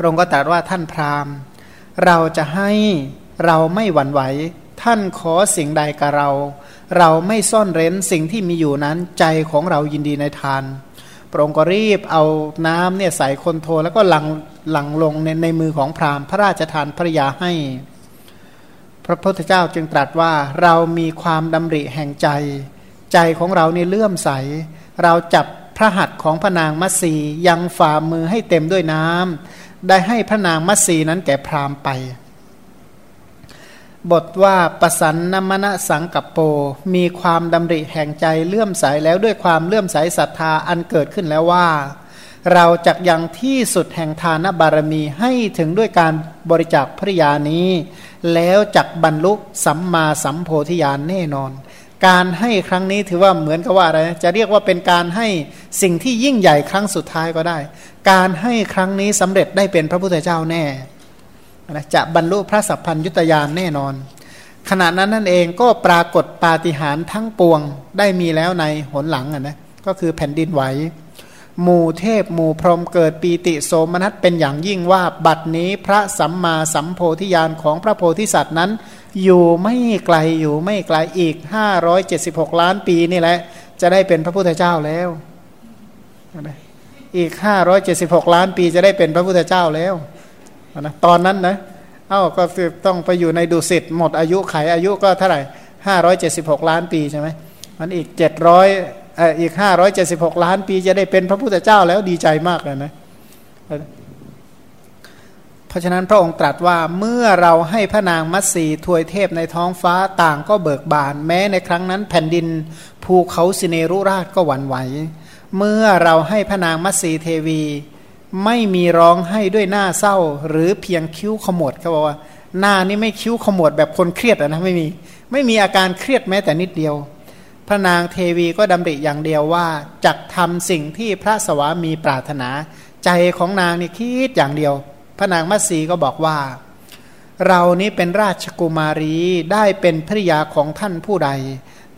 ระองค์ก็ตรัสว่าท่านพราหมณ์ เราจะให้เราไม่หวั่นไหว ท่านขอสิ่งใดกับเรา เราไม่ซ่อนเร้นสิ่งที่มีอยู่นั้นใจของเรายินดีในทาน พระองค์ก็รีบเอาน้ำเนี่ยใส่คนโทแล้วก็หลังหลังลงในในมือของพราหมณ์ พระราชทานภรยาให้ พระพุทธเจ้าจึงตรัสว่าเรามีความดำริแห่งใจ ใจของเรานี่เลื่อมใส เราจับพระหัตถ์ของพระนางมัสียังฝ่ามือให้เต็มด้วยน้ำ ได้ให้พระนางมัสีนั้นแก่พราหมณ์ไป บทว่าประสันนมณสังกัปโปมีความดำริแห่งใจเลื่อมใสแล้วด้วยความเลื่อมใสศรัทธาอันเกิดขึ้นแล้วว่า เราจักยังที่สุดแห่งทานบารมีให้ถึงด้วยการบริจาคภริยานี้ แล้วจักบรรลุสัมมาสัมโพธิญาณแน่นอน การให้ครั้งนี้ถือว่าเหมือนกับว่าอะไร จะเรียกว่าเป็นการให้สิ่งที่ยิ่งใหญ่ครั้งสุดท้ายก็ได้ การให้ครั้งนี้สำเร็จได้เป็นพระพุทธเจ้าแน่นะจะบรรลุพระสัพพัญยุตยานแน่นอน ขณะนั้นนั่นเองก็ปรากฏปาฏิหาริย์ทั้งปวงได้มีแล้วในหนหลังอะนะก็คือแผ่นดินไหว หมู่เทพหมู่พรหมเกิดปีติโสมนัสเป็นอย่างยิ่งว่าบัดนี้พระสัมมาสัมโพธิญาณของพระโพธิสัตว์นั้น อยู่ไม่ไกลอยู่ไม่ไกลอีก 576 ล้านปีนี่แหละ จะได้เป็นพระพุทธเจ้าแล้ว อีก 576 ล้านปีจะได้เป็นพระพุทธเจ้าแล้วนะตอนนั้นนะเอ้าก็ต้องไปอยู่ในดุสิตหมดอายุไขอายุก็เท่าไหร่ห้าร้อยเจ็ดสิบหกล้านปีใช่ไหมมันอีกเจ็ดร้ อีกห้าร้อยเจ็ดสิบหกล้านปีจะได้เป็นพระพุทธเจ้าแล้วดีใจมากเลยนะเพราะฉะนั้นพระองค์ตรัสว่าเมื่อเราให้พระนางมัตสีถวยเทพในท้องฟ้าต่างก็เบิกบาน แม้ในครั้งนั้นแผ่นดินภูเขาสิเนรุราชก็หวั่นไหว เมื่อเราให้พระนางมัตสีเทวี ไม่มีร้องให้ด้วยหน้าเศร้า หรือเพียงคิ้วขมวดเขาบอกว่า หน้านี่ไม่คิ้วขมวดแบบคนเครียดนะไม่มี ไม่มีอาการเครียดแม้แต่นิดเดียว พระนางเทวีก็ดำริอย่างเดียวว่าจักทำสิ่งที่พระสวามีปรารถนา ใจของนางนี่คิดอย่างเดียว พระนางมัตสีก็บอกว่า เรานี้เป็นราชกุมารีได้เป็นภริยาของท่านผู้ใด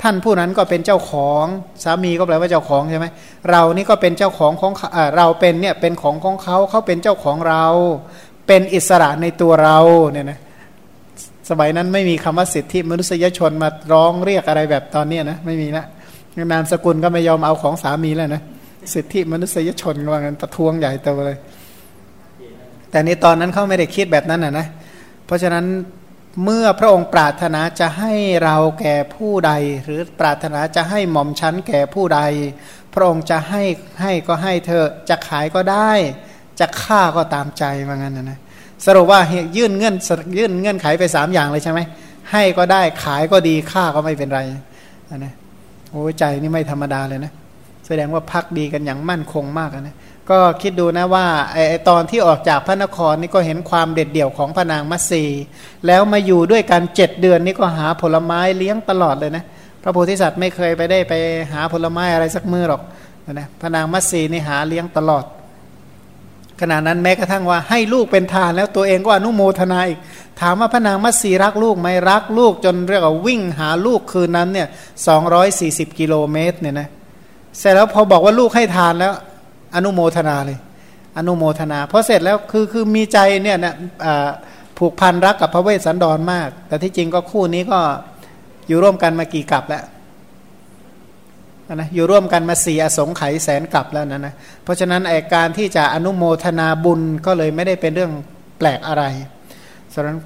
ท่านผู้นั้นก็เป็นเจ้าของสามีก็แปลว่าเจ้าของใช่ไหมเรานี่ก็เป็นเจ้าของของเราเป็นเนี่ยเป็นของของเขาเขาเป็นเจ้าของเรา เป็นอิสระในตัวเราเนี่ยนะ สมัยนั้นไม่มีคำว่าสิทธิมนุษยชนมาร้องเรียกอะไรแบบตอนนี้นะไม่มีนะนามสกุลก็ไม่ยอมเอาของสามีแล้วนะสิทธิมนุษยชนว่างั้นประท้วงใหญ่โตเลย แต่ในตอนนั้นเขาไม่ได้คิดแบบนั้นนะนะเพราะฉะนั้นเมื่อพระองค์ปรารถนาจะให้เราแก่ผู้ใด หรือปรารถนาจะให้หม่อมชั้นแก่ผู้ใด พระองค์จะให้ให้ก็ให้เธอจะขายก็ได้ จะฆ่าก็ตามใจว่างั้นนะนะ สรุปว่ายื่นเงื่อนยื่นเงื่อนไขไปสามอย่างเลยใช่ไหมให้ก็ได้ขายก็ดีฆ่าก็ไม่เป็นไรนะโอ้ใจนี่ไม่ธรรมดาเลยนะ แสดงว่าพักดีกันอย่างมั่นคงมากนะก็คิดดูนะว่าไอตอนที่ออกจากพระนครนี่ก็เห็นความเด็ดเดี่ยวของพระนางมัตสีแล้วมาอยู่ด้วยกันเจ็ดเดือนนี่ก็หาผลไม้เลี้ยงตลอดเลยนะพระโพธิสัตว์ไม่เคยไปได้ไปหาผลไม้อะไรสักมือหรอกนะพระนางมัตสีนี่หาเลี้ยงตลอด ขณะนั้นแม้กระทั่งว่าให้ลูกเป็นทานแล้วตัวเองก็อนุโมทนาอีก ถามว่าพระนางมัตสีรักลูกไหมรักลูกจนเรียกว่าวิ่งหาลูกคืนนั้นเนี่ยสองร้อยสี่สิบกิโลเมตรเนี่ยนะเสร็จแล้วพอบอกว่าลูกให้ทานแล้ว อนุโมทนาเลย อนุโมทนาเพราะเสร็จแล้วคือคือมีใจเนี่ยนะผูกพันรักกับพระเวสสันดรมาก แต่ที่จริงก็คู่นี้ก็อยู่ร่วมกันมากี่กับแล้ว นะอยู่ร่วมกันมาสี่อสงไขยแสนกลับแล้วนะนะเพราะฉะนั้นไอการที่จะอนุโมทนาบุญก็เลยไม่ได้เป็นเรื่องแปลกอะไรสำหรับ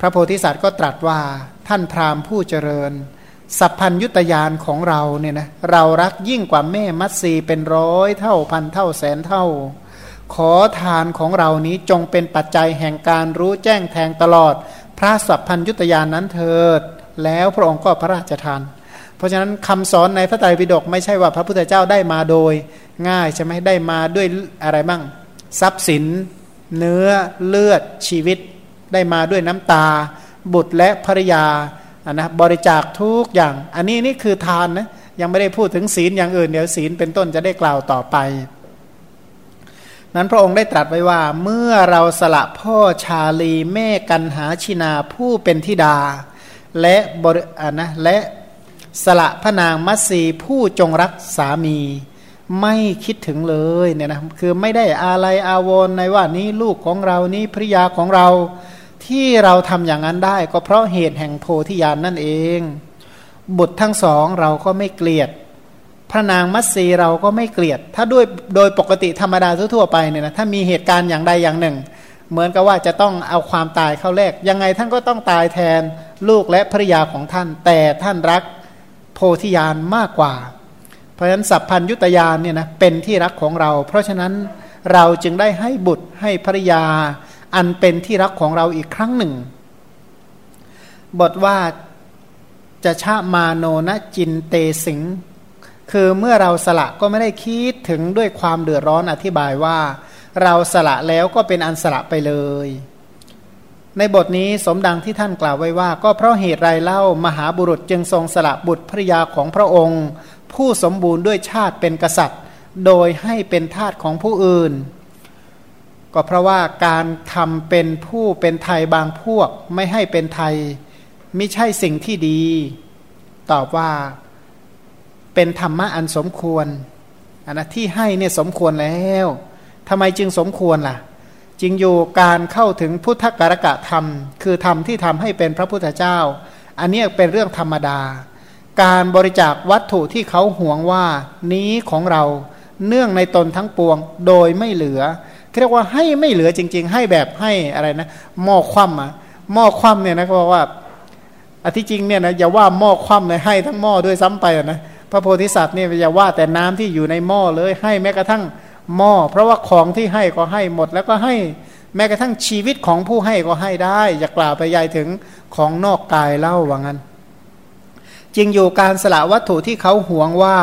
พระโพธิสัตว์ก็ตรัสว่าท่านพราหมณ์ผู้เจริญ สัพพัญยุตยานของเราเนี่ยนะเรารักยิ่งกว่าแม่มัตสีเป็นร้อยเท่าพันเท่าแสนเท่า ขอทานของเรานี้จงเป็นปัจจัยแห่งการรู้แจ้งแทงตลอด พระสัพพัญยุตยานนั้นเถิด แล้วพระองค์ก็พระราชทาน ราะฉะนั้นคำสอนในพระไตรปิฎกไม่ใช่ว่าพระพุทธเจ้าได้มาโดย ง่ายใช่ไหมได้มาด้วยอะไรบ้างทรัพย์สิน เนื้อเลือดชีวิต ได้มาด้วยน้ำตา บุตรและภรยาอนนะบริจาคทุกอย่าง อันนี้นี่คือทานนะยังไม่ได้พูดถึงศีลอย่างอื่นเดี๋ยวศีลเป็นต้นจะได้กล่าวต่อไป นั้นพระองค์ได้ตรัสไว้ว่า เมื่อเราสละพ่อชาลีแม่กันหาชินาผู้เป็นธิดา และบริอ่านะและ สละพระนางมัตสีผู้จงรักสามี ไม่คิดถึงเลยเนี่ยนะคือไม่ได้อะไรอาวรในว่านี้ลูกของเรานี้ภริยาของเราที่เราทำอย่างนั้นได้ ก็เพราะเหตุแห่งโพธิญาณนนั่นเอง บุตรทั้งสองเราก็ไม่เกลียด พระนางมัตสีเราก็ไม่เกลียด ถ้าด้วยโดยปกติธรรมดาทั่วไปเนี่ยนะถ้ามีเหตุการณ์อย่างใดอย่างหนึ่ง เหมือนกับว่าจะต้องเอาความตายเข้าแลกยังไงท่านก็ต้องตายแทนลูกและภริยาของท่าน แต่ท่านรัก โพธิญาณมากกว่า เพราะฉะนั้นสัพพัญยุตยานเนี่ยนะเป็นที่รักของเรา เพราะฉะนั้นเราจึงได้ให้บุตรให้ภริยา อันเป็นที่รักของเราอีกครั้งหนึ่ง บทว่าจะชามาโนนะจินเตสิง คือเมื่อเราสละก็ไม่ได้คิดถึงด้วยความเดือดร้อนอธิบายว่า เราสละแล้วก็เป็นอันสละไปเลย ในบทนี้สมดังที่ท่านกล่าวไว้ว่า ก็เพราะเหตุไรเล่ามหาบุรุษจึงทรงสละบุตรภริยาของพระองค์ ผู้สมบูรณ์ด้วยชาติเป็นกษัตริย์ โดยให้เป็นทาสของผู้อื่น ก็เพราะว่าการทำเป็นผู้เป็นไทยบางพวกไม่ให้เป็นไทยไม่ใช่สิ่งที่ดี ตอบว่าเป็นธรรมะอันสมควรอันนะที่ให้เนี่ยสมควรแล้วทำไมจึงสมควรล่ะ จึงอยู่การเข้าถึงพุทธการกะธรรม คือธรรมที่ทำให้เป็นพระพุทธเจ้า อันนี้เป็นเรื่องธรรมดา การบริจาควัตถุที่เขาห่วงว่านี้ของเราเนื่องในตนทั้งปวงโดยไม่เหลือเรียกว่าให้ไม่เหลือจริง ๆ ให้แบบให้อะไรนะหม้อคว่ำอะหม้อคว่ำเนี่ยนะเขาบอกว่าอธิจริงเนี่ยนะอย่าว่าหม้อคว่ำเลยให้ทั้งหม้อด้วยซ้ำไปนะพระโพธิสัตว์เนี่ยอย่าว่าแต่น้ำที่อยู่ในหม้อเลยให้แม้กระทั่ง หม้อ เพราะว่าของที่ให้ก็ให้หมดแล้วก็ให้แม้กระทั่งชีวิตของผู้ให้ก็ให้ได้ อย่ากล่าวไปใหญ่ถึงของนอกกายเล่าว่างั้นจริงอยู่การสละวัตถุที่เขาหวงว่า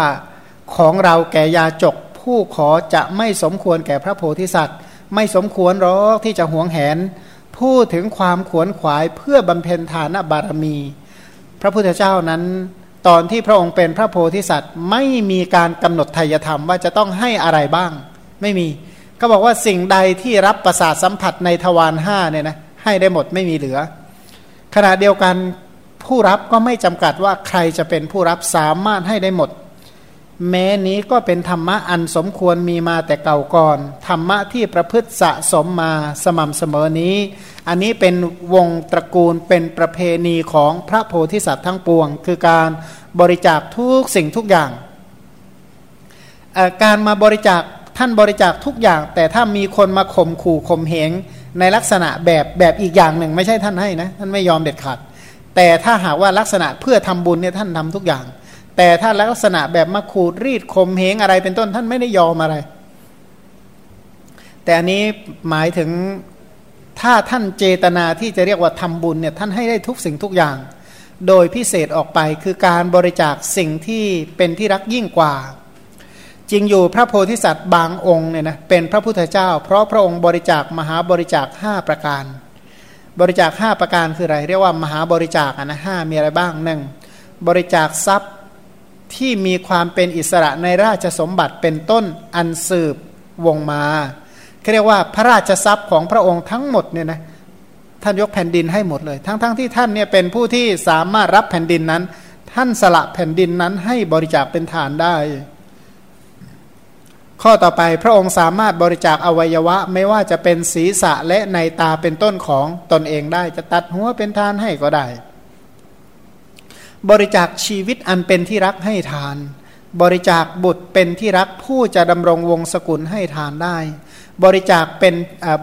ของเราแก่ยาจก ผู้ขอจะไม่สมควรแก่พระโพธิสัตว์ ไม่สมควรหรอกที่จะหวงแหน พูดถึงความขวนขวายเพื่อบำเพ็ญทานบารมี พระพุทธเจ้านั้น ตอนที่พระองค์เป็นพระโพธิสัตว์ไม่มีการกำหนดทายธรรมว่าจะต้องให้อะไรบ้าง ไม่มีก็บอกว่าสิ่งใดที่รับประสาทสัมผัสในทวารห้าเนี่ยนะให้ได้หมดไม่มีเหลือ ขณะเดียวกันผู้รับก็ไม่จำกัดว่าใครจะเป็นผู้รับสามารถให้ได้หมด แม้นี้ก็เป็นธรรมะอันสมควรมีมาแต่เก่าก่อน ธรรมะที่ประพฤติสะสมมาสม่ำเสมอนี้ อันนี้เป็นวงตระกูลเป็นประเพณีของพระโพธิสัตว์ทั้งปวง คือการบริจาคทุกสิ่งทุกอย่าง การมาบริจาค ท่านบริจาคทุกอย่าง แต่ถ้ามีคนมาข่มขู่ข่มเหงในลักษณะแบบแบบอีกอย่างหนึ่ง ไม่ใช่ท่านให้นะท่านไม่ยอมเด็ดขาดแต่ถ้าหากว่าลักษณะเพื่อทำบุญเนี่ยท่านทำทุกอย่าง แต่ถ้าลักษณะแบบมาขูดรีดคมเหงอะไรเป็นต้นท่านไม่ได้ยอมอะไร แต่อันนี้หมายถึงถ้าท่านเจตนาที่จะเรียกว่าทำบุญเนี่ยท่านให้ได้ทุกสิ่งทุกอย่าง โดยพิเศษออกไปคือการบริจาคสิ่งที่เป็นที่รักยิ่งกว่า จริงอยู่พระโพธิสัตว์บางองค์เนี่ยนะเป็นพระพุทธเจ้า เพราะพระองค์บริจาคมหาบริจาคห้าประการ บริจาคห้าประการคืออะไร เรียกว่ามหาบริจาคนะห้ามีอะไรบ้างหนึ่งบริจาคทรัพย์ที่มีความเป็นอิสระในราชสมบัติเป็นต้นอันสืบวงมาเรียกว่าพระราชทรัพย์ของพระองค์ทั้งหมดเนี่ยนะท่านยกแผ่นดินให้หมดเลย ทั้งๆทที่ท่านเนี่ยเป็นผู้ที่สามารถรับแผ่นดินนั้น ท่านสละแผ่นดินนั้นให้บริจาคเป็นฐานได้ ข้อต่อไปพระองค์สามารถบริจาคอวัยวะ ไม่ว่าจะเป็นศีรษะและในตาเป็นต้นของตนเองได้ จะตัดหัวเป็นทานให้ก็ได้ บริจาคชีวิตอันเป็นที่รักให้ทาน บริจาคบุตรเป็นที่รักผู้จะดำรงวงศกุลให้ทานได้ บริจาคเป็น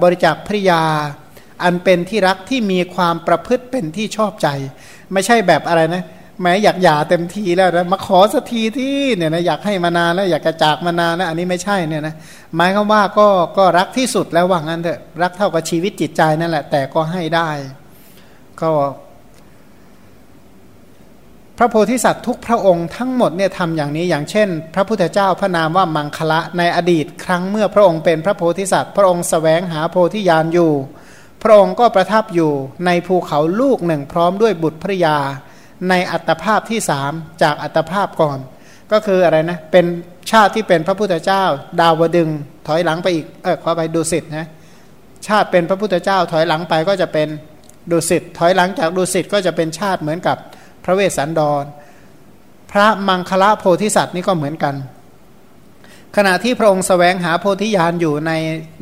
บริจาคภริยา อันเป็นที่รักที่มีความประพฤติเป็นที่ชอบใจ ไม่ใช่แบบอะไรนะ แม้อยากหย่าเต็มทีแล้วนะมาขอสักทีที่เนี่ยนะอยากให้มานานแล้วอยากกระจากมานานแล้วอันนี้ไม่ใช่เนี่ยนะหมายความว่าก็ก็รักที่สุดแล้วว่างั้นเถอะรักเท่ากับชีวิตจิตใจนั่นแหละ แต่ก็ให้ได้ ก็พระโพธิสัตว์ทุกพระองค์ทั้งหมดเนี่ยทำอย่างนี้อย่างเช่น พระพุทธเจ้าพระนามว่ามังคละในอดีต ครั้งเมื่อพระองค์เป็นพระโพธิสัตว์ พระองค์สแสวงหาโพธิญาณอยู่ พระองค์ก็ประทับอยู่ในภูเขาลูกหนึ่งพร้อมด้วยบุตรภริยา ในอัตภาพที่สามจากอัตภาพก่อน ก็คืออะไรนะ เป็นชาติที่เป็นพระพุทธเจ้า ดาวดึงถอยหลังไปอีกเออขอไปดูสิทธ์นะชาติเป็นพระพุทธเจ้าถอยหลังไปก็จะเป็นดุสิตถอยหลังจากดุสิตก็จะเป็นชาติเหมือนกับพระเวสสันดร พระมังคละโพธิสัตว์นี่ก็เหมือนกัน ขณะที่พระองค์สแสวงหาโพธิญาณอยู่ใน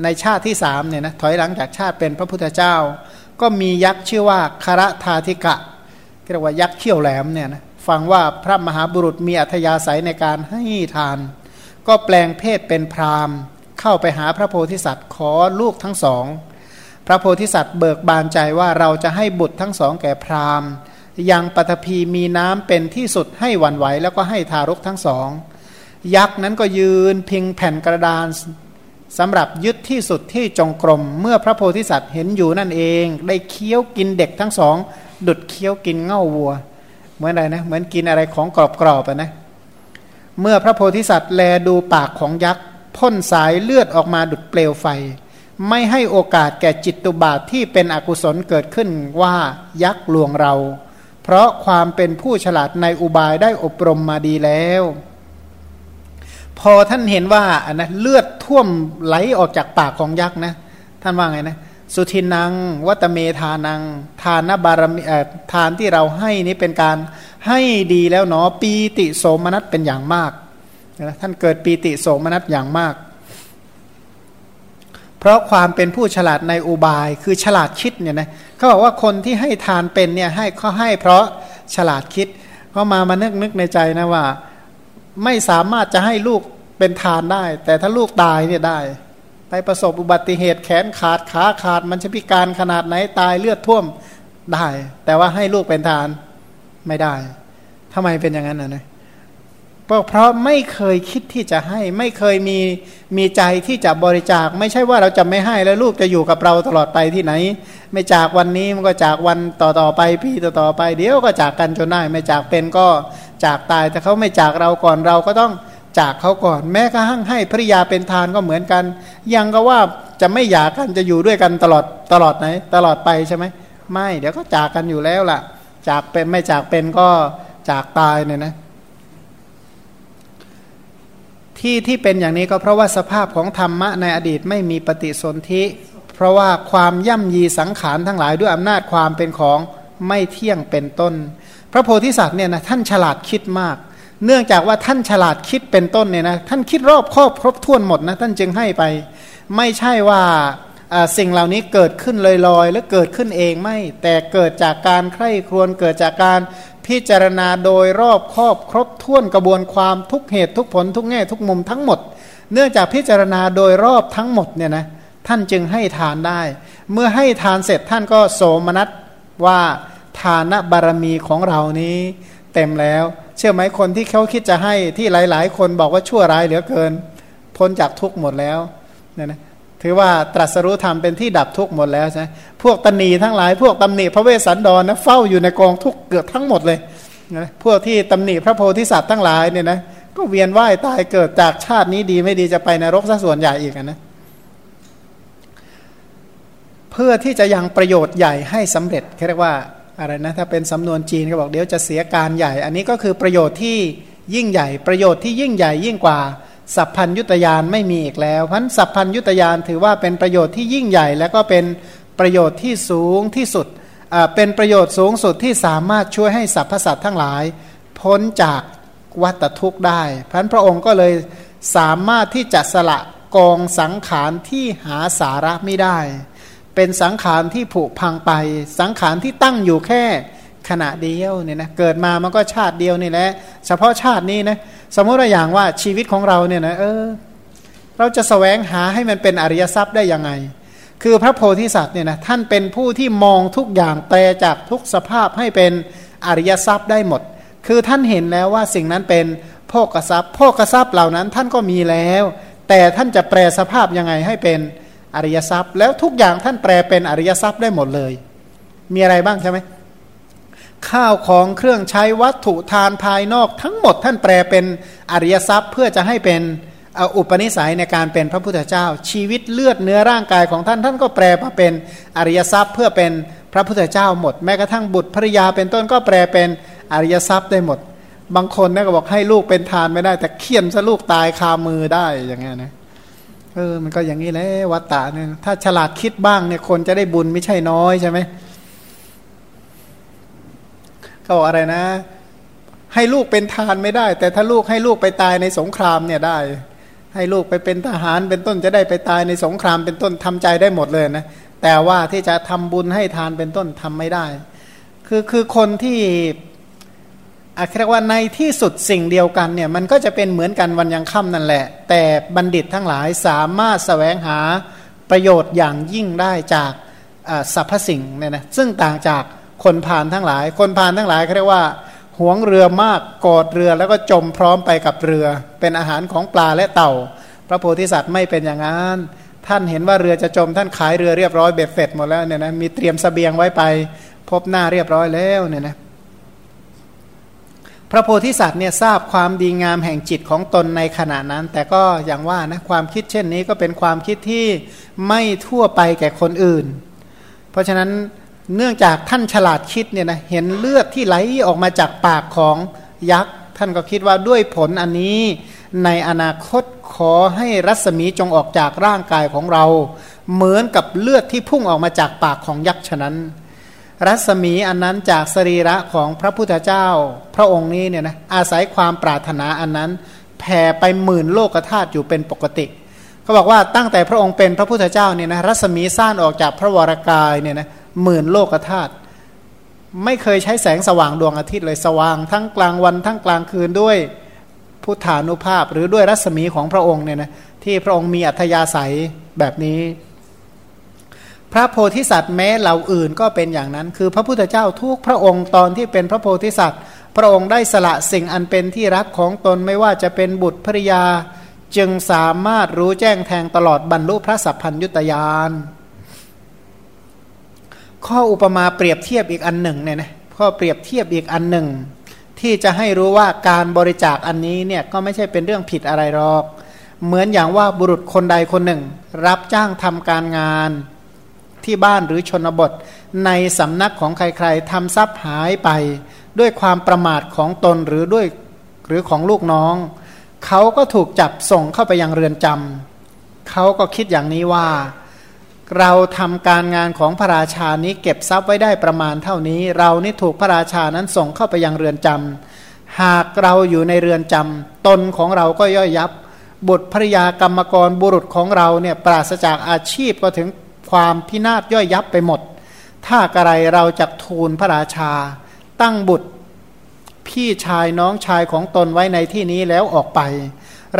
ในชาติที่สามเนี่ยนะถอยหลังจากชาติเป็นพระพุทธเจ้า ก็มียักษ์ชื่อว่าคารธาธิกะ เรียกว่ายักษ์เขี้ยวแหลมเนี่ยนะฟังว่าพระมหาบุรุษมีอัธยาศัยในการให้ทาน ก็แปลงเพศเป็นพรามเข้าไปหาพระโพธิสัตว์ขอลูกทั้งสอง พระโพธิสัตว์เบิกบานใจว่าเราจะให้บุตรทั้งสองแก่พรามยังปฐพีมีน้ำเป็นที่สุดให้หวันไหวแล้วก็ให้ทารกทั้งสอง ยักษ์นั้นก็ยืนพิงแผ่นกระดานสำหรับยึดที่สุดที่จงกรม เมื่อพระโพธิสัตว์เห็นอยู่นั่นเอง ได้เคี้ยวกินเด็กทั้งสอง ดุดเคี้ยวกินเง่าวัว เหมือนอะไรนะ เหมือนกินอะไรของกรอบๆอะนะ เมื่อพระโพธิสัตว์แลดูปากของยักษ์พ่นสายเลือดออกมาดุดเปลวไฟ ไม่ให้โอกาสแก่จิตตุบาทที่เป็นอกุศลเกิดขึ้นว่ายักษ์ลวงเรา เพราะความเป็นผู้ฉลาดในอุบายได้อบรมมาดีแล้ว พอท่านเห็นว่าอันนะเลือดท่วมไหลออกจากปากของยักษ์นะ ท่านว่าไงนะ สุทินัง วัตเมทานัง ทานบารมีทานที่เราให้นี้เป็นการให้ดีแล้วเนาะปีติโสมนัสเป็นอย่างมากท่านเกิดปีติโสมนัสอย่างมาก เพราะความเป็นผู้ฉลาดในอุบายคือฉลาดคิดเนี่ยนะเขาบอกว่าคนที่ให้ทานเป็นเนี่ยให้เขาให้เพราะฉลาดคิดเขามามานึกนึกในใจนะว่า ไม่สามารถจะให้ลูกเป็นทานได้ แต่ถ้าลูกตายเนี่ยได้ ไปประสบอุบัติเหตุแขนขาดขาขาดมันจะพิการขนาดไหนตายเลือดท่วมได้ แต่ว่าให้ลูกเป็นทานไม่ได้ทำไมเป็นอย่างนั้นนะเพราะไม่เคยคิดที่จะให้ ไม่เคยมีมีใจที่จะบริจาค ไม่ใช่ว่าเราจะไม่ให้แล้วลูกจะอยู่กับเราตลอดไปที่ไหน ไม่จากวันนี้มันก็จากวันต่อต่อไปพี่ต่อต่อไป เดี๋ยวก็จากกันจนได้ ไม่จากเป็นก็จากตายแต่เขาไม่จากเราก่อนเราก็ต้อง จากเขาก่อน แม้กระทั่งให้ภริยาเป็นทานก็เหมือนกัน ยังก็ว่าจะไม่อยากกันจะอยู่ด้วยกันตลอดตลอดไหน ตลอดไปใช่ไหมไม่เดี๋ยวก็จากกันอยู่แล้วล่ะ จากเป็นไม่จากเป็นก็จากตายเนี่ยนะที่ที่เป็นอย่างนี้ก็เพราะว่าสภาพของธรรมะในอดีตไม่มีปฏิสนธิ เพราะว่าความย่ำยีสังขารทั้งหลายด้วยอำนาจความเป็นของไม่เที่ยงเป็นต้น พระโพธิสัตว์เนี่ยนะท่านฉลาดคิดมาก เนื่องจากว่าท่านฉลาดคิดเป็นต้นเนี่ยนะท่านคิดรอบครอบครบถ้วนหมดนะท่านจึงให้ไป ไม่ใช่ว่าสิ่งเหล่านี้เกิดขึ้นลอยๆ แล้วเกิดขึ้นเองไม่ แต่เกิดจากการใคร่ครวญเกิดจากการพิจารณาโดยรอบครอบครบถ้วนกระบวนความทุกเหตุทุกผลทุกแง่ทุกมุมทั้งหมด เนื่องจากพิจารณาโดยรอบทั้งหมดเนี่ยนะท่านจึงให้ทานได้ เมื่อให้ทานเสร็จท่านก็โสมนัสว่าทานบารมีของเรานี้เต็มแล้ว เชื่อไหมคนที่เขาคิดจะให้ที่หลาย ๆ คนบอกว่าชั่วร้ายเหลือเกิน พ้นจากทุกหมดแล้วเนี่ยนะถือว่าตรัสรู้ธรรมเป็นที่ดับทุกข์หมดแล้วใช่พวกตนีทั้งหลาย พวกตำหนิพระเวสสันดรนะเฝ้าอยู่ในกองทุกข์เกือบทั้งหมดเลยนะพวกที่ตำหนิพระโพธิสัตว์ทั้งหลายเนี่ยนะก็เวียนว่ายตายเกิดจากชาตินี้ดีไม่ดีจะไปนรกซะส่วนใหญ่อีกนะเพื่อที่จะยังประโยชน์ใหญ่ให้สำเร็จเรียกว่า อะไรนะถ้าเป็นสำนวนจีนเขาบอกเดี๋ยวจะเสียการใหญ่ อันนี้ก็คือประโยชน์ที่ยิ่งใหญ่ประโยชน์ที่ยิ่งใหญ่ยิ่งกว่าสัพพัญยุตยานไม่มีอีกแล้วพันสัพพัญยุตยานถือว่าเป็นประโยชน์ที่ยิ่งใหญ่ และก็เป็นประโยชน์ที่สูงที่สุดเป็นประโยชน์สูงสุดที่สามารถช่วยให้สรรพสัตว์ทั้งหลาย พ้นจากวัฏทุกข์ได้พันพระองค์ก็เลยสามารถที่จะสละกองสังขารที่หาสาระไม่ได้ เป็นสังขารที่ผุพังไป สังขารที่ตั้งอยู่แค่ขณะเดียวเนี่ยนะเกิดมามันก็ชาติเดียวนี่แหละเฉพาะชาตินี้นะสมมติว่าอย่างว่าชีวิตของเราเนี่ยนะเออเราจะสแสวงหาให้มันเป็นอริยทรัพย์ได้ยังไง คือพระโพธิสัตว์เนี่ยนะท่านเป็นผู้ที่มองทุกอย่างแปลจากทุกสภาพให้เป็นอริยทรัพย์ได้หมด คือท่านเห็นแล้วว่าสิ่งนั้นเป็นโภกทรัพย์โภกทรัพย์เหล่านั้นท่านก็มีแล้ว แต่ท่านจะแปลสภาพยังไงให้เป็น อริยทรัพย์ แล้วทุกอย่างท่านแปลเป็นอริยทรัพย์ได้หมดเลย มีอะไรบ้างใช่ไหมข้าวของเครื่องใช้วัตถุทานภายนอก ทั้งหมดท่านแปลเป็นอริยทรัพย์ เพื่อจะให้เป็นอุปนิสัยในการเป็นพระพุทธเจ้า ชีวิตเลือดเนื้อร่างกายของท่านท่านก็แปลมาเป็นอริยทรัพย์ เพื่อเป็นพระพุทธเจ้าหมด แม้กระทั่งบุตรภริยาเป็นต้นก็แปลเป็นอริยทรัพย์ได้หมด บางคนเนี่ยก็บอกให้ลูกเป็นทานไม่ได้ แต่เคี่ยนซะลูกตายคามือได้อย่างเงี้ยนะ เออมันก็อย่างนี้แหละวัตตะเนี่ยถ้าฉลาดคิดบ้างเนี่ยคนจะได้บุญไม่ใช่น้อยใช่ไหมเขาบอกอะไรนะ ให้ลูกเป็นทานไม่ได้ แต่ถ้าลูกให้ลูกไปตายในสงครามเนี่ยได้ ให้ลูกไปเป็นทหารเป็นต้นจะได้ไปตายในสงครามเป็นต้นทำใจได้หมดเลยนะแต่ว่าที่จะทำบุญให้ทานเป็นต้นทำไม่ได้ คือคือคนที่ อาเรียกว่าในที่สุดสิ่งเดียวกันเนี่ยมันก็จะเป็นเหมือนกันวันยังค่ำนั่นแหละ แต่บัณฑิตทั้งหลายสามารถสแสวงหาประโยชน์อย่างยิ่งได้จากสรรพสิ่งเนี่ยนะซึ่งต่างจากคนผ่านทั้งหลาย คนผ่านทั้งหลายเขาเรียกว่าหวงเรือมากกอดเรือแล้วก็จมพร้อมไปกับเรือ เป็นอาหารของปลาและเต่า พระโพธิสัตว์ไม่เป็นอย่างนั้น ท่านเห็นว่าเรือจะจมท่านขายเรือเรียบร้อยเบ็ดเสร็จหมดแล้วเนี่ยนะมีเตรียมสเสบียงไว้ไป พบหน้าเรียบร้อยแล้วเนี่ยนะ พระโพธิสัตว์เนี่ยทราบความดีงามแห่งจิตของตนในขณะนั้น แต่ก็อย่างว่านะความคิดเช่นนี้ก็เป็นความคิดที่ไม่ทั่วไปแก่คนอื่น เพราะฉะนั้นเนื่องจากท่านฉลาดคิดเนี่ยนะเห็นเลือดที่ไหลออกมาจากปากของยักษ์ท่านก็คิดว่าด้วยผลอันนี้ ในอนาคตขอให้รัศมีจงออกจากร่างกายของเรา เหมือนกับเลือดที่พุ่งออกมาจากปากของยักษ์ฉะนั้น รัศมีอันนั้นจากสรีระของพระพุทธเจ้า พระองค์นี้เนี่ยนะอาศัยความปรารถนาอันนั้นแผ่ไปหมื่นโลกธาตุอยู่เป็นปกติเขาบอกว่าตั้งแต่พระองค์เป็นพระพุทธเจ้าเนี่ยนะรัศมีสร้างออกจากพระวรากายเนี่ยนะหมื่นโลกธาตุไม่เคยใช้แสงสว่างดวงอาทิตย์เลยสว่างทั้งกลางวันทั้งกลางคืนด้วยพุทธานุภาพ หรือด้วยรัศมีของพระองค์เนี่ยนะที่พระองค์มีอัธยาศัยแบบนี้ ระโพธิสัตว์แม้เหล่าอื่นก็เป็นอย่างนั้น คือพระพุทธเจ้าทุกพระองค์ตอนที่เป็นพระโพธิสัตว์ พระองค์ได้สละสิ่งอันเป็นที่รักของตนไม่ว่าจะเป็นบุตรภริยา จึงสามารถรู้แจ้งแทงตลอดบรรลุพระสัพพัญยุตยานข้ออุปมาเปรียบเทียบอีกอันหนึ่งเนี่ยนะข้อเปรียบเทียบอีกอันหนึ่ง ที่จะให้รู้ว่าการบริจาคอันนี้เนี่ยก็ไม่ใช่เป็นเรื่องผิดอะไรหรอก เหมือนอย่างว่าบุรุษคนใดคนหนึ่ง รับจ้างทำการงาน ที่บ้านหรือชนบท ในสำนักของใครๆทำทรัพย์หายไป ด้วยความประมาทของตนหรือด้วยหรือของลูกน้อง เขาก็ถูกจับส่งเข้าไปยังเรือนจำเขาก็คิดอย่างนี้ว่า เราทำการงานของพระราชานี้เก็บทรัพย์ไว้ได้ประมาณเท่านี้ เรานี่ถูกพระราชานั้นส่งเข้าไปยังเรือนจำหากเราอยู่ในเรือนจำตนของเราก็ย่อยยับบุตรภริยากรรมกรบุรุษของเราเนี่ยปราศจากอาชีพก็ถึง ความพินาศย่อยยับไปหมด ถ้ากระไรเราจะทูลพระราชา ตั้งบุตร พี่ชายน้องชายของตนไว้ในที่นี้แล้วออกไป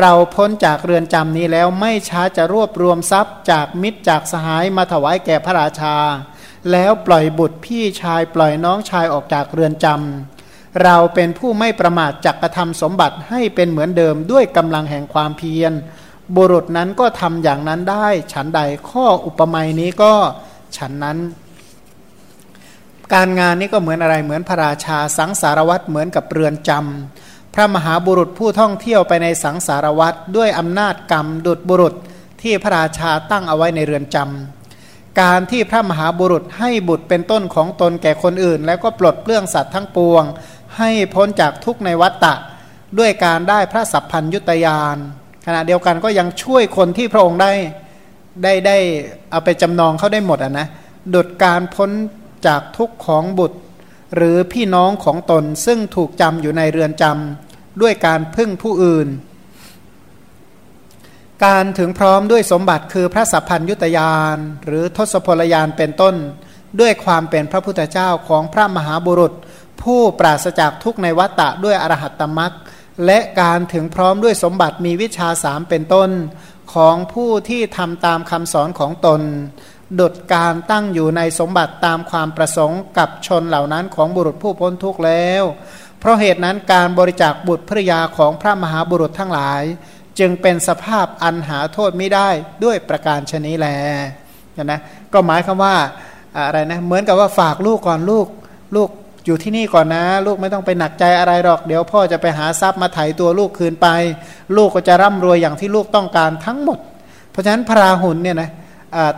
เราพ้นจากเรือนจำนี้แล้วไม่ช้าจะรวบรวมทรัพย์จากมิตรจากสหายมาถวายแก่พระราชา แล้วปล่อยบุตรพี่ชายปล่อยน้องชายออกจากเรือนจำเราเป็นผู้ไม่ประมาทจักกระทำสมบัติให้เป็นเหมือนเดิมด้วยกำลังแห่งความเพียร บุรุษนั้นก็ทำอย่างนั้นได้ ฉันใดข้ออุปมาอนี้ก็ฉันนั้น การงานนี้ก็เหมือนอะไรเหมือนพระราชาสังสารวัตรเหมือนกับเรือนจำพระมหาบุรุษผู้ท่องเที่ยวไปในสังสารวัตรด้วยอำนาจกรรมดุดบุรุษที่พระราชาตั้งเอาไว้ในเรือนจำการที่พระมหาบุรุษให้บุตรเป็นต้นของตนแก่คนอื่น แล้วก็ปลดเปลื้องสัตว์ทั้งปวง ให้พ้นจากทุกในวัฏฏะด้วยการได้พระสัพพัญยุตยาน ขณะเดียวกันก็ยังช่วยคนที่พระองค์ได้ได้ได้เอาไปจำนองเขาได้หมดอะนะดุดการพ้นจากทุกข์ของบุตร หรือพี่น้องของตนซึ่งถูกจำอยู่ในเรือนจำด้วยการพึ่งผู้อื่น การถึงพร้อมด้วยสมบัติคือพระสัพพัญยุตยาน หรือทศพลยานเป็นต้น ด้วยความเป็นพระพุทธเจ้าของพระมหาบุรุษ ผู้ปราศจากทุกในวัตตะด้วยอรหัตตมัก และการถึงพร้อมด้วยสมบัติมีวิชาสามเป็นต้นของผู้ที่ทำตามคำสอนของตนดดการตั้งอยู่ในสมบัติตามความประสงค์กับชนเหล่านั้นของบุรุษผู้พ้นทุกข์แล้ว เพราะเหตุนั้นการบริจาคบุตรภรยาของพระมหาบุรุษทั้งหลาย จึงเป็นสภาพอันหาโทษไม่ได้ด้วยประการชนี้แลนะก็หมายคำว่าอะไรนะเหมือนกับว่าฝากลูกก่อนลูกลูก อยู่ที่นี่ก่อนนะ ลูกไม่ต้องไปหนักใจอะไรหรอก เดี๋ยวพ่อจะไปหาทรัพย์มาไถ่ตัวลูกคืนไป ลูกก็จะร่ำรวยอย่างที่ลูกต้องการทั้งหมด เพราะฉะนั้นพระราหุลเนี่ยนะ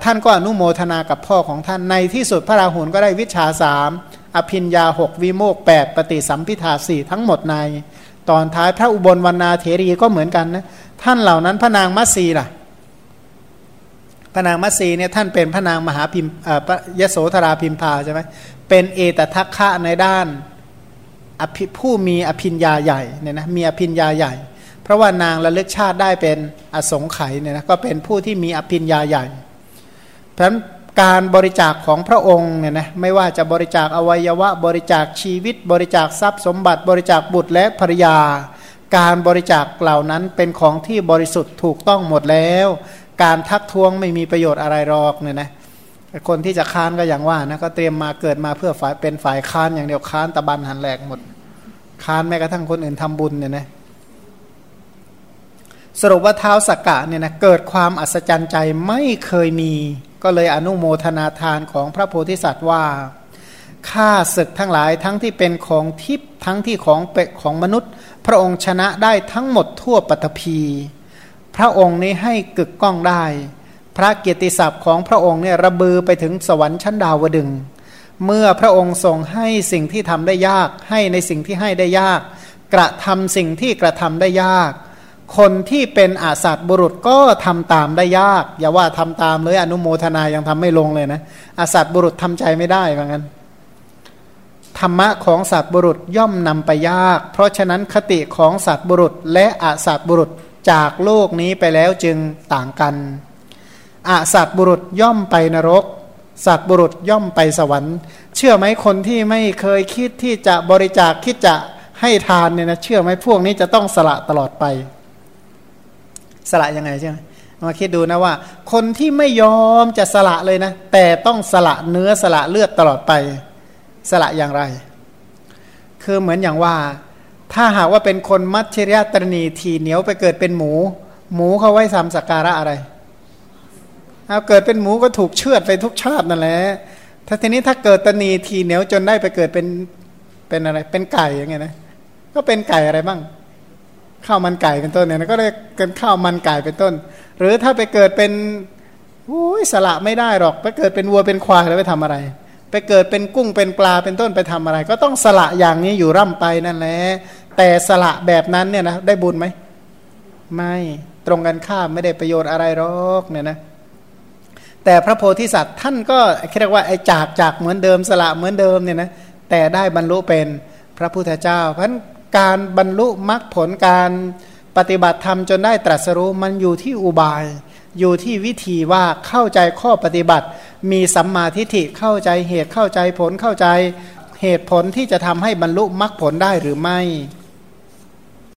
ท่านก็อนุโมทนากับพ่อของท่านในที่สุดพระราหุลก็ได้วิชาสามอภินยาหกวิโมกแปดปฏิสัมพิทาสี่ทั้งหมดใน ตอนท้ายพระอุบลวรรณาเถรีก็เหมือนกันนะท่านเหล่านั้นพระนางมัสีล่ะพระนางมัสีเนี่ยท่านเป็นพระนางมหาพิมยโสธราพิมพาใช่ไหม เป็นเอตทัคคะในด้านผู้มีอภิญญาใหญ่เนี่ยนะมีอภิญญาใหญ่ เพราะว่านางระลึกชาติได้เป็นอสงไขยเนี่ยนะก็เป็นผู้ที่มีอภิญญาใหญ่ เพราะฉะนั้นการบริจาคของพระองค์เนี่ยนะไม่ว่าจะบริจาคอวัยวะ บริจาคชีวิต บริจาคทรัพย์สมบัติบริจาคบุตรและภรรยา การบริจาคเหล่านั้นเป็นของที่บริสุทธิ์ถูกต้องหมดแล้ว การทักท้วงไม่มีประโยชน์อะไรหรอกเนี่ยนะ คนที่จะค้านก็อย่างว่านะก็เตรียมมาเกิดมาเพื่อฝ่ายเป็นฝ่ายค้านอย่างเดียวค้านตะบันหันแหลกหมด ค้านแม้กระทั่งคนอื่นทำบุญเนี่ยนะสรุปว่าเท้าสักกะเนี่ยนะเกิดความอัศจรรย์ใจไม่เคยมี ก็เลยอนุโมทนาทานของพระโพธิสัตว์ว่าข้าศึกทั้งหลายทั้งที่เป็นของทิพย์ทั้งที่ของเป็ของมนุษย์ พระองค์ชนะได้ทั้งหมดทั่วปฐพี พระองค์นี้ให้กึกก้องได้ พระเกียรติศัพท์ของพระองค์เนี่ยระบือไปถึงสวรรค์ชั้นดาวดึง เมื่อพระองค์ทรงให้สิ่งที่ทำได้ยากให้ในสิ่งที่ให้ได้ยาก กระทำสิ่งที่กระทำได้ยาก คนที่เป็นอาสัตบุรุษก็ทำตามได้ยาก อย่าว่าทำตามเลยอนุโมทนายังทำไม่ลงเลยนะอาสัตบุรุษทำใจไม่ได้เหมือนกันธรรมะของสัตบุรุษย่อมนำไปยาก เพราะฉะนั้นคติของสัตบุรุษและอาสัตบุรุษจากโลกนี้ไปแล้วจึงต่างกัน อาสัตบุรุษย่อมไปนรก สัตบุรุษย่อมไปสวรรค์ เชื่อไหมคนที่ไม่เคยคิดที่จะบริจาคคิดจะให้ทานเนี่ยนะเชื่อไหมพวกนี้จะต้องสละตลอดไป สละยังไงใช่ไหมมาคิดดูนะว่า คนที่ไม่ยอมจะสละเลยนะ แต่ต้องสละเนื้อสละเลือดตลอดไป สละอย่างไร คือเหมือนอย่างว่า ถ้าหากว่าเป็นคนมัชชิริยตรณีทีเหนียวไปเกิดเป็นหมู หมูเขาไว้ทำสักการะอะไร เอาเกิดเป็นหมูก็ถูกเชือดไปทุกชาตินั่นแหละถ้าทีนี้ถ้าเกิดตนีทีเหนียวจนได้ไปเกิดเป็นเป็นอะไร เป็นไก่อย่างเงี้ยนะ ก็เป็นไก่อะไรบ้างข้าวมันไก่เป็นต้นเนี่ยก็เรียกกันข้าวมันไก่เป็นต้น หรือถ้าไปเกิดเป็นอุ้ยสละไม่ได้หรอก ไปเกิดเป็นวัวเป็นควายแล้วไปทำอะไร ไปเกิดเป็นกุ้งเป็นปลาเป็นต้นไปทำอะไร ก็ต้องสละอย่างนี้อยู่ร่ำไปนั่นแหละแต่สละแบบนั้นเนี่ยนะได้บุญไหมไม่ตรงกันข้ามไม่ได้ประโยชน์อะไรหรอกเนี่ยนะ แต่พระโพธิสัตว์ท่านก็เรียกว่าไอ้จากจากเหมือนเดิมสละเหมือนเดิมเนี่ยนะแต่ได้บรรลุเป็นพระพุทธเจ้า เพราะการบรรลุมรรคผลการปฏิบัติธรรมจนได้ตรัสรู้มันอยู่ที่อุบาย อยู่ที่วิธีว่าเข้าใจข้อปฏิบัติ มีสัมมาทิฏฐิเข้าใจเหตุเข้าใจผลเข้าใจเหตุผลที่จะทำให้บรรลุมรรคผลได้หรือไม่